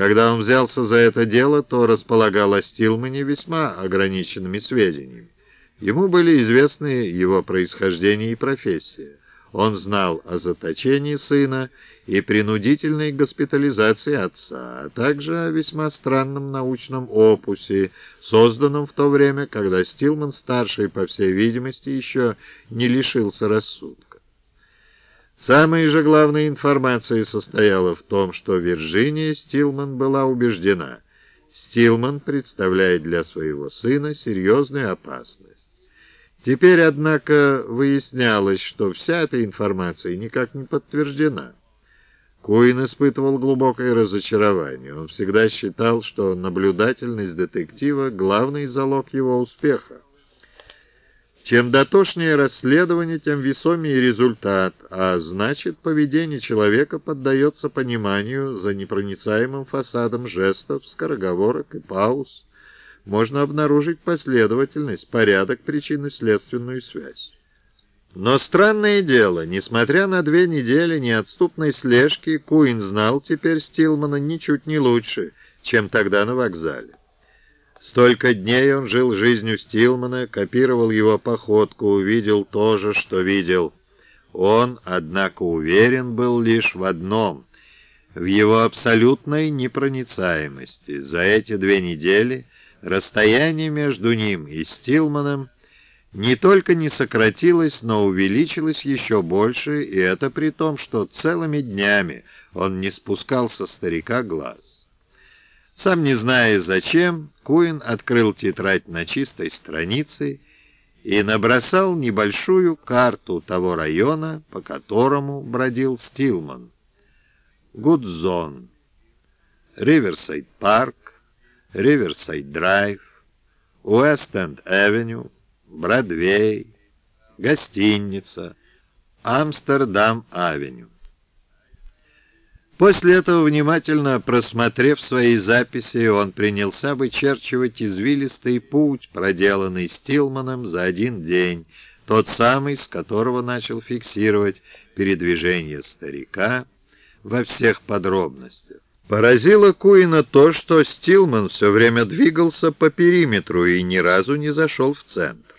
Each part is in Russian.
Когда он взялся за это дело, то располагал о Стилмане весьма ограниченными сведениями. Ему были известны его происхождение и профессия. Он знал о заточении сына и принудительной госпитализации отца, а также о весьма странном научном опусе, созданном в то время, когда Стилман-старший, по всей видимости, еще не лишился рассудка. Самая же главная информация состояла в том, что Вирджиния Стилман была убеждена, Стилман представляет для своего сына серьезную опасность. Теперь, однако, выяснялось, что вся эта информация никак не подтверждена. Куин испытывал глубокое разочарование. Он всегда считал, что наблюдательность детектива — главный залог его успеха. Чем дотошнее расследование, тем весомее результат, а значит, поведение человека поддается пониманию за непроницаемым фасадом жестов, скороговорок и пауз. Можно обнаружить последовательность, порядок, причинно-следственную связь. Но странное дело, несмотря на две недели неотступной слежки, Куин знал теперь Стилмана ничуть не лучше, чем тогда на вокзале. Столько дней он жил жизнью Стилмана, копировал его походку, увидел то же, что видел. Он, однако, уверен был лишь в одном — в его абсолютной непроницаемости. За эти две недели расстояние между ним и Стилманом — не только не сократилось, но увеличилось еще больше, и это при том, что целыми днями он не спускал со старика глаз. Сам не зная зачем, Куин открыл тетрадь на чистой странице и набросал небольшую карту того района, по которому бродил Стилман. Гудзон, Риверсайд Парк, Риверсайд Драйв, Уэст-Энд-Эвеню, Бродвей, гостиница, Амстердам-авеню. После этого, внимательно просмотрев свои записи, он принялся вычерчивать извилистый путь, проделанный Стилманом за один день, тот самый, с которого начал фиксировать передвижение старика во всех подробностях. Поразило Куина то, что Стилман все время двигался по периметру и ни разу не зашел в центр.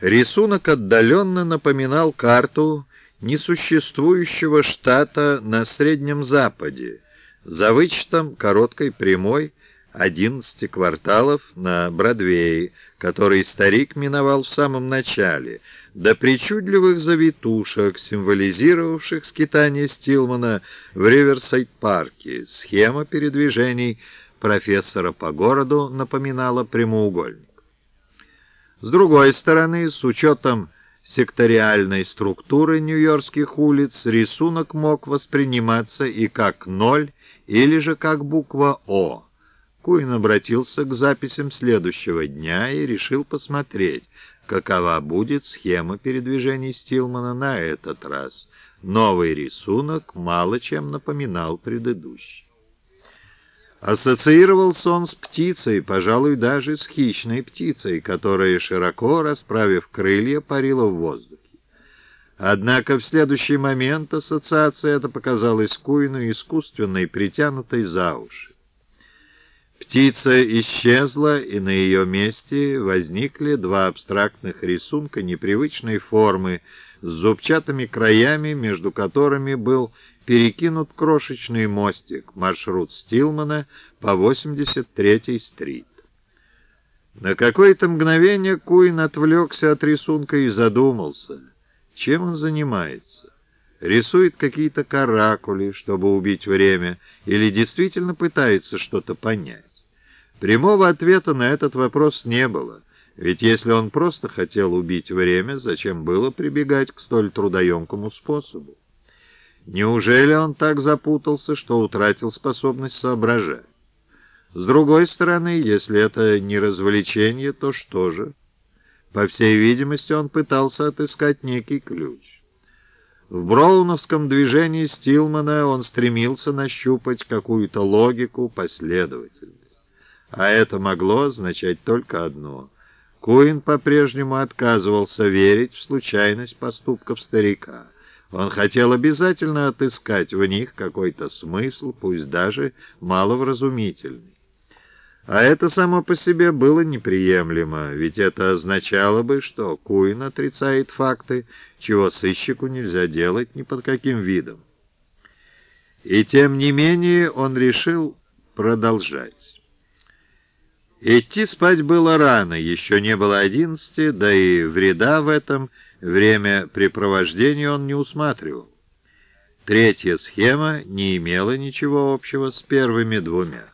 Рисунок отдаленно напоминал карту несуществующего штата на Среднем Западе, за вычетом короткой прямой 11 кварталов на Бродвее, который старик миновал в самом начале, до причудливых завитушек, символизировавших скитание Стилмана в Риверсайд-парке. Схема передвижений профессора по городу напоминала прямоугольник. С другой стороны, с учетом секториальной структуры нью-йоркских улиц, рисунок мог восприниматься и как ноль, или же как буква «О». Куин обратился к записям следующего дня и решил посмотреть, какова будет схема передвижений Стилмана на этот раз. Новый рисунок мало чем напоминал предыдущий. Ассоциировался он с птицей, пожалуй, даже с хищной птицей, которая, широко расправив крылья, парила в воздухе. Однако в следующий момент ассоциация эта показалась Куину искусственной, притянутой за уши. Птица исчезла, и на ее месте возникли два абстрактных рисунка непривычной формы с зубчатыми краями, между которыми был перекинут крошечный мостик, маршрут Стилмана по 83-й стрит. На какое-то мгновение Куин отвлекся от рисунка и задумался, чем он занимается. Рисует какие-то каракули, чтобы убить время, или действительно пытается что-то понять. Прямого ответа на этот вопрос не было, ведь если он просто хотел убить время, зачем было прибегать к столь трудоемкому способу? Неужели он так запутался, что утратил способность соображать? С другой стороны, если это не развлечение, то что же? По всей видимости, он пытался отыскать некий ключ. В броуновском движении Стилмана он стремился нащупать какую-то логику, последовательность. А это могло означать только одно. Куин по-прежнему отказывался верить в случайность поступков старика. Он хотел обязательно отыскать в них какой-то смысл, пусть даже маловразумительный. А это само по себе было неприемлемо, ведь это означало бы, что Куин отрицает факты, чего сыщику нельзя делать ни под каким видом. И тем не менее он решил продолжать. Идти спать было рано, еще не было одиннадцати, да и вреда в этом время препровождения он не усматривал. Третья схема не имела ничего общего с первыми двумя.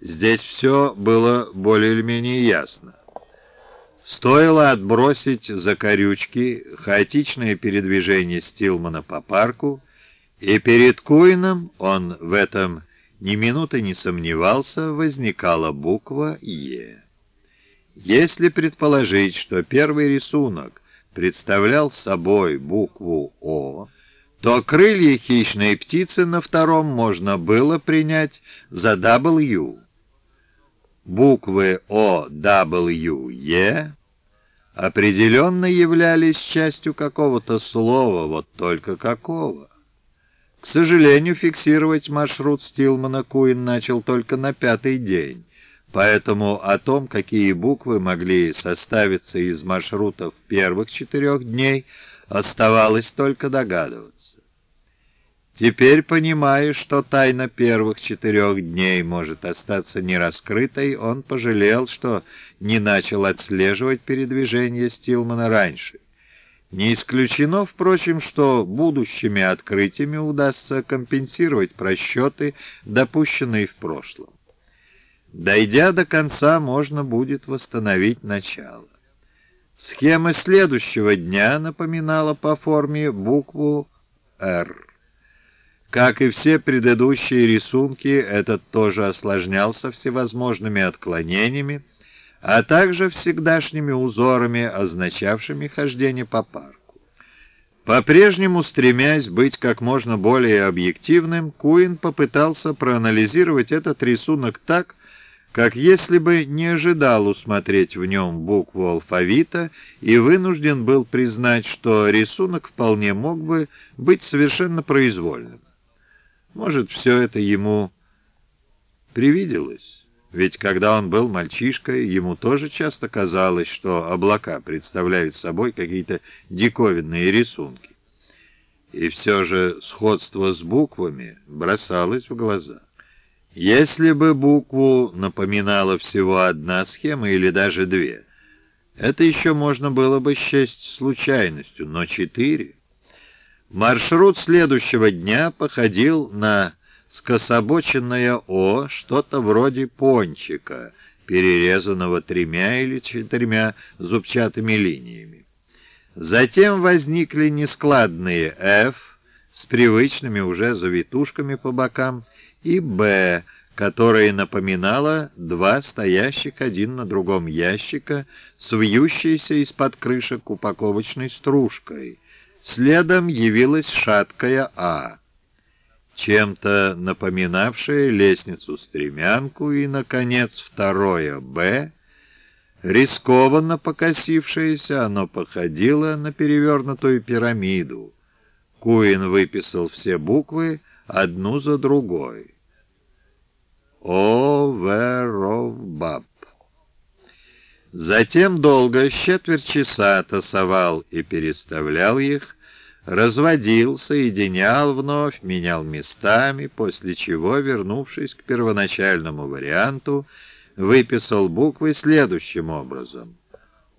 Здесь все было более или менее ясно. Стоило отбросить за корючки хаотичное передвижение Стилмана по парку, и перед Куином он в этом ни минуты не сомневался, возникала буква «Е». Если предположить, что первый рисунок представлял собой букву «О», то крылья хищной птицы на втором можно было принять за W буквы О, W, Е определенно являлись частью какого-то слова, вот только какого. К сожалению, фиксировать маршрут Стилмана Куин начал только на пятый день, поэтому о том, какие буквы могли составиться из маршрутов первых четырех дней, оставалось только догадываться. Теперь, понимая, что тайна первых четырех дней может остаться нераскрытой, он пожалел, что не начал отслеживать передвижение Стилмана раньше. Не исключено, впрочем, что будущими открытиями удастся компенсировать просчеты, допущенные в прошлом. Дойдя до конца, можно будет восстановить начало. Схема следующего дня напоминала по форме букву «Р». Как и все предыдущие рисунки, этот тоже осложнялся всевозможными отклонениями, а также всегдашними узорами, означавшими хождение по парку. По-прежнему стремясь быть как можно более объективным, Куин попытался проанализировать этот рисунок так, как если бы не ожидал усмотреть в нем букву алфавита и вынужден был признать, что рисунок вполне мог бы быть совершенно произвольным. Может, все это ему привиделось? Ведь когда он был мальчишкой, ему тоже часто казалось, что облака представляют собой какие-то диковинные рисунки. И все же сходство с буквами бросалось в глаза. Если бы букву напоминала всего одна схема или даже две, это еще можно было бы счесть случайностью, но четыре... Маршрут следующего дня походил на скособоченное «О», что-то вроде пончика, перерезанного тремя или четырьмя зубчатыми линиями. Затем возникли нескладные «Ф» с привычными уже завитушками по бокам и «Б», которое напоминало два стоящих один на другом ящика с вьющейся из-под крышек упаковочной стружкой — Следом явилась шаткая А, чем-то напоминавшая лестницу-стремянку, и, наконец, второе Б, рискованно покосившееся, оно походило на перевернутую пирамиду. Куин выписал все буквы одну за другой. Оверовбаб. Затем долго, четверть часа, тасовал и переставлял их, разводил, соединял вновь, менял местами, после чего, вернувшись к первоначальному варианту, выписал буквы следующим образом.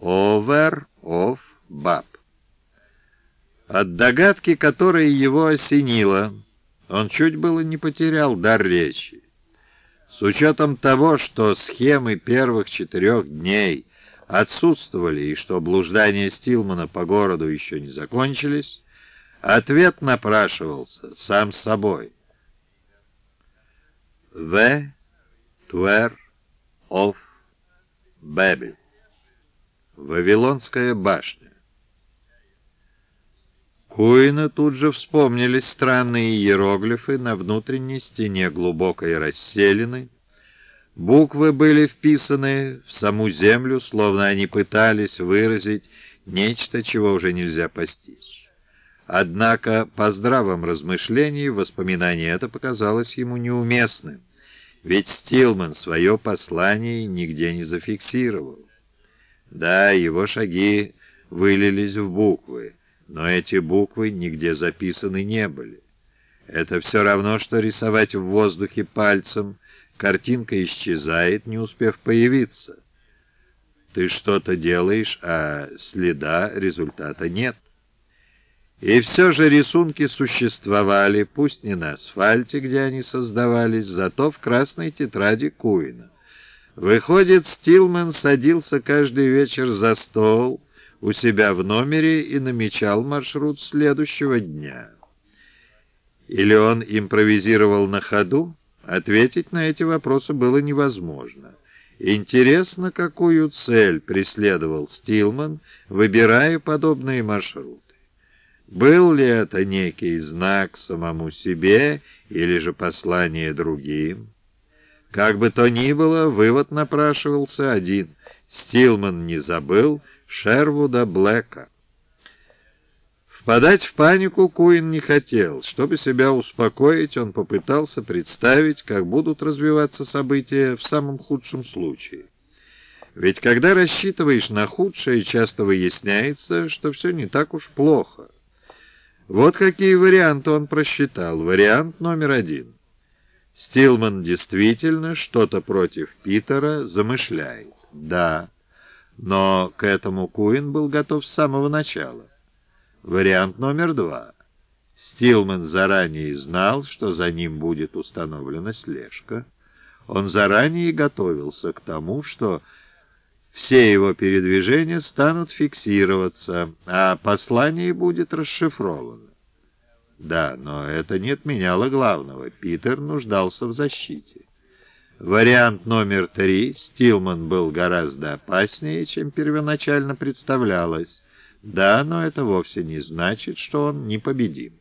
Over, of, bab. От догадки, которая его осенила, он чуть было не потерял дар речи. С учетом того, что схемы первых четырех дней отсутствовали и что блуждания Стилмана по городу еще не закончились, ответ напрашивался сам собой. «The Tuer of Babel» Вавилонская башня. Куина тут же вспомнились странные иероглифы на внутренней стене глубокой расселины. Буквы были вписаны в саму землю, словно они пытались выразить нечто, чего уже нельзя постичь. Однако по здравом размышлении воспоминание это показалось ему неуместным, ведь Стилман свое послание нигде не зафиксировал. Да, его шаги вылились в буквы, но эти буквы нигде записаны не были. Это все равно, что рисовать в воздухе пальцем, картинка исчезает, не успев появиться. Ты что-то делаешь, а следа результата нет. И все же рисунки существовали, пусть не на асфальте, где они создавались, зато в красной тетради Куина. Выходит, Стилман садился каждый вечер за стол у себя в номере и намечал маршрут следующего дня. Или он импровизировал на ходу? Ответить на эти вопросы было невозможно. Интересно, какую цель преследовал Стилман, выбирая подобные маршруты. Был ли это некий знак самому себе или же послание другим? Как бы то ни было, вывод напрашивался один. Стилман не забыл Шервуда Блэка. Впадать в панику Куин не хотел. Чтобы себя успокоить, он попытался представить, как будут развиваться события в самом худшем случае. Ведь когда рассчитываешь на худшее, часто выясняется, что все не так уж плохо. Вот какие варианты он просчитал. Вариант номер один. Стилман действительно что-то против Питера замышляет. Да, но к этому Куин был готов с самого начала. Вариант номер два. Стилман заранее знал, что за ним будет установлена слежка. Он заранее готовился к тому, что все его передвижения станут фиксироваться, а послание будет расшифровано. Да, но это не отменяло главного. Питер нуждался в защите. Вариант номер три. Стилман был гораздо опаснее, чем первоначально представлялось. Да, но это вовсе не значит, что он непобедим.